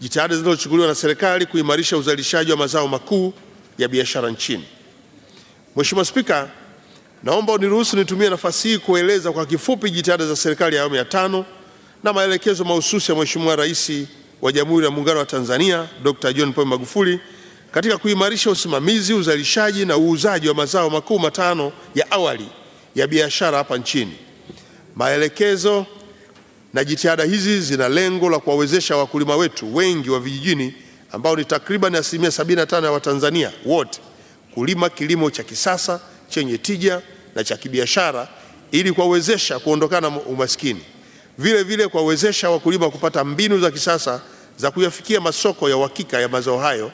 jitihada zinazochukuliwa na serikali kuimarisha uzalishaji wa mazao makuu ya biashara nchini. Mheshimiwa Spika, naomba uniruhusu nitumie nafasi hii kueleza kwa kifupi jitihada za serikali ya awamu ya tano na maelekezo mahususi ya Mheshimiwa Rais wa Jamhuri ya Muungano wa Tanzania Dr. John Pombe Magufuli katika kuimarisha usimamizi, uzalishaji na uuzaji wa mazao makuu matano ya awali ya biashara hapa nchini. Maelekezo na jitihada hizi zina lengo la kuwawezesha wakulima wetu wengi wa vijijini ambao ni takriban asilimia 75 ya Watanzania wote kulima kilimo cha kisasa chenye tija na cha kibiashara ili kuwawezesha kuondokana na umaskini. Vile vile kuwawezesha wakulima kupata mbinu za kisasa za kuyafikia masoko ya uhakika ya mazao hayo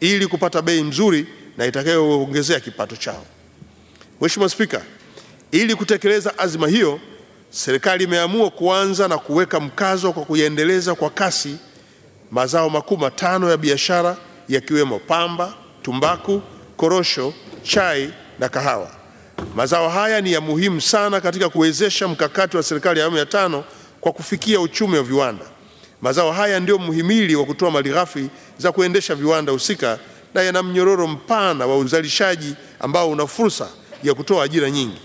ili kupata bei nzuri na itakayoongezea kipato chao. Mheshimiwa Spika, ili kutekeleza azma hiyo, serikali imeamua kuanza na kuweka mkazo kwa kuyaendeleza kwa kasi mazao makuu matano ya biashara yakiwemo pamba, tumbaku, korosho, chai na kahawa. Mazao haya ni ya muhimu sana katika kuwezesha mkakati wa serikali ya awamu ya tano kwa kufikia uchumi wa viwanda. Mazao haya ndio muhimili wa kutoa malighafi za kuendesha viwanda husika na yana mnyororo mpana wa uzalishaji ambao una fursa ya kutoa ajira nyingi.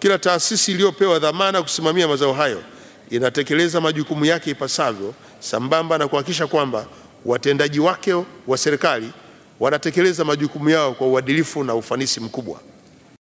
Kila taasisi iliyopewa dhamana kusimamia mazao hayo inatekeleza majukumu yake ipasavyo, sambamba na kuhakikisha kwamba watendaji wake wa serikali wanatekeleza majukumu yao kwa uadilifu na ufanisi mkubwa.